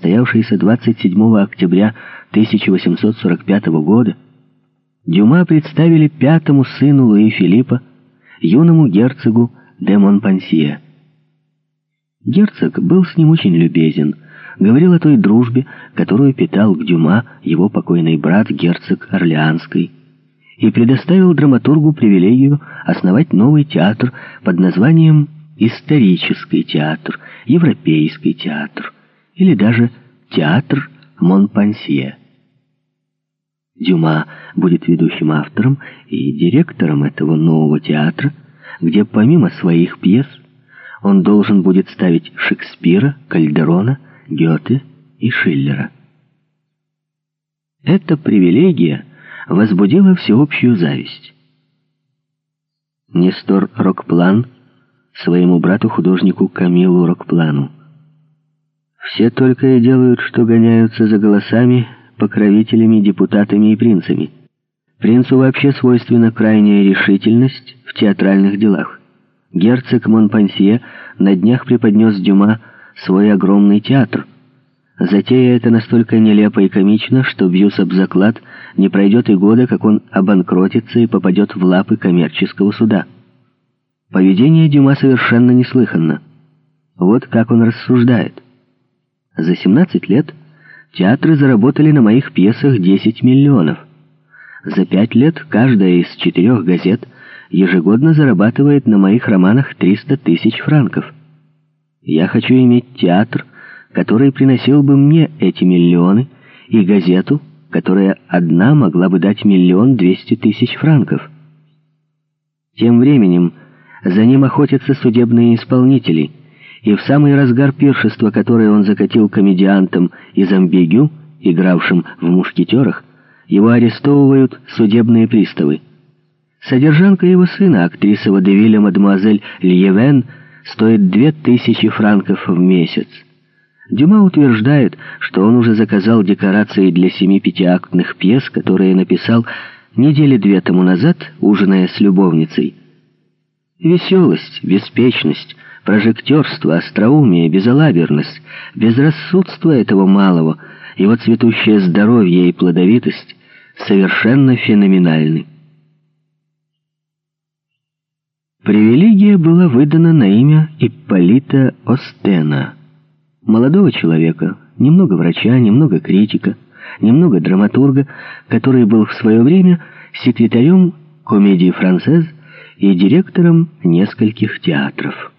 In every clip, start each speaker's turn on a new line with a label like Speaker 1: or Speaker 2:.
Speaker 1: состоявшейся 27 октября 1845 года, Дюма представили пятому сыну Луи Филиппа, юному герцогу де Монпансье. Герцог был с ним очень любезен, говорил о той дружбе, которую питал к Дюма его покойный брат, герцог Орлеанский, и предоставил драматургу привилегию основать новый театр под названием «Исторический театр», «Европейский театр» или даже «Театр Монпансье». Дюма будет ведущим автором и директором этого нового театра, где помимо своих пьес он должен будет ставить Шекспира, Кальдерона, Гёте и Шиллера. Эта привилегия возбудила всеобщую зависть. Нестор Рокплан своему брату-художнику Камилу Рокплану. Все только и делают, что гоняются за голосами, покровителями, депутатами и принцами. Принцу вообще свойственна крайняя решительность в театральных делах. Герцог Монпансье на днях преподнес Дюма свой огромный театр. Затея это настолько нелепо и комично, что, бьюсь об заклад, не пройдет и года, как он обанкротится и попадет в лапы коммерческого суда. Поведение Дюма совершенно неслыханно. Вот как он рассуждает. За 17 лет театры заработали на моих пьесах 10 миллионов. За пять лет каждая из четырех газет ежегодно зарабатывает на моих романах 300 тысяч франков. Я хочу иметь театр, который приносил бы мне эти миллионы, и газету, которая одна могла бы дать миллион двести тысяч франков. Тем временем за ним охотятся судебные исполнители, и в самый разгар пиршества, которое он закатил комедиантам из Амбигю, игравшим в «Мушкетерах», его арестовывают судебные приставы. Содержанка его сына, актриса водевиля мадемуазель Льевен, стоит две тысячи франков в месяц. Дюма утверждает, что он уже заказал декорации для семи пятиактных пьес, которые написал недели две тому назад, ужиная с любовницей. Веселость, беспечность, прожектерство, остроумие, безалаберность, безрассудство этого малого, его цветущее здоровье и плодовитость совершенно феноменальны. Привилегия была выдана на имя Ипполита Остена, молодого человека, немного врача, немного критика, немного драматурга, который был в свое время секретарем комедии «Францез» и директором нескольких театров.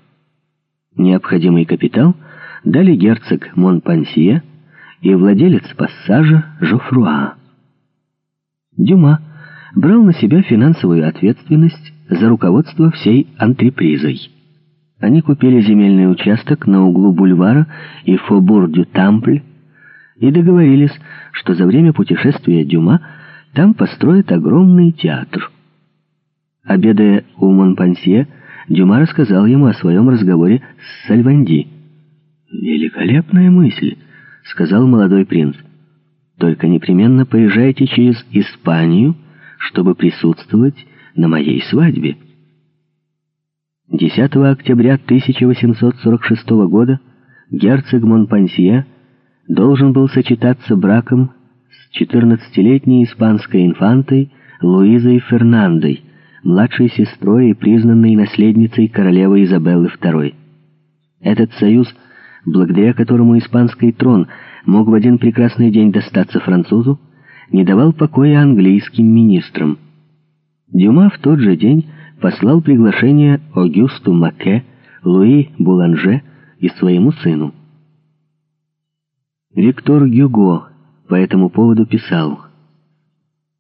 Speaker 1: Необходимый капитал дали герцог Монпансье и владелец пассажа Жофруа. Дюма брал на себя финансовую ответственность за руководство всей антрепризой. Они купили земельный участок на углу бульвара и Фобур-дю-Тампль и договорились, что за время путешествия Дюма там построят огромный театр. Обедая у Монпансье, Дюма рассказал ему о своем разговоре с Сальванди. «Великолепная мысль», — сказал молодой принц. «Только непременно поезжайте через Испанию, чтобы присутствовать на моей свадьбе». 10 октября 1846 года герцог Монпансье должен был сочетаться браком с 14-летней испанской инфантой Луизой Фернандой, младшей сестрой и признанной наследницей королевы Изабеллы II. Этот союз, благодаря которому испанский трон мог в один прекрасный день достаться французу, не давал покоя английским министрам. Дюма в тот же день послал приглашение Огюсту Маке, Луи Буланже и своему сыну. Виктор Гюго по этому поводу писал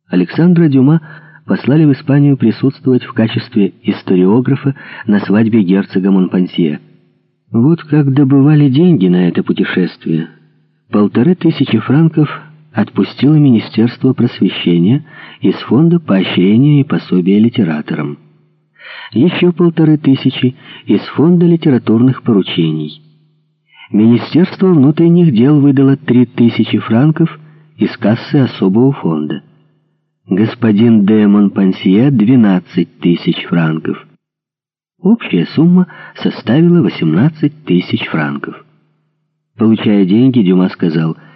Speaker 1: Александра Дюма послали в Испанию присутствовать в качестве историографа на свадьбе герцога Монпансье. Вот как добывали деньги на это путешествие. Полторы тысячи франков отпустило Министерство просвещения из фонда поощрения и пособия литераторам. Еще полторы тысячи из фонда литературных поручений. Министерство внутренних дел выдало три тысячи франков из кассы особого фонда господин де Монпансье 12 тысяч франков. Общая сумма составила 18 тысяч франков. Получая деньги, Дюма сказал –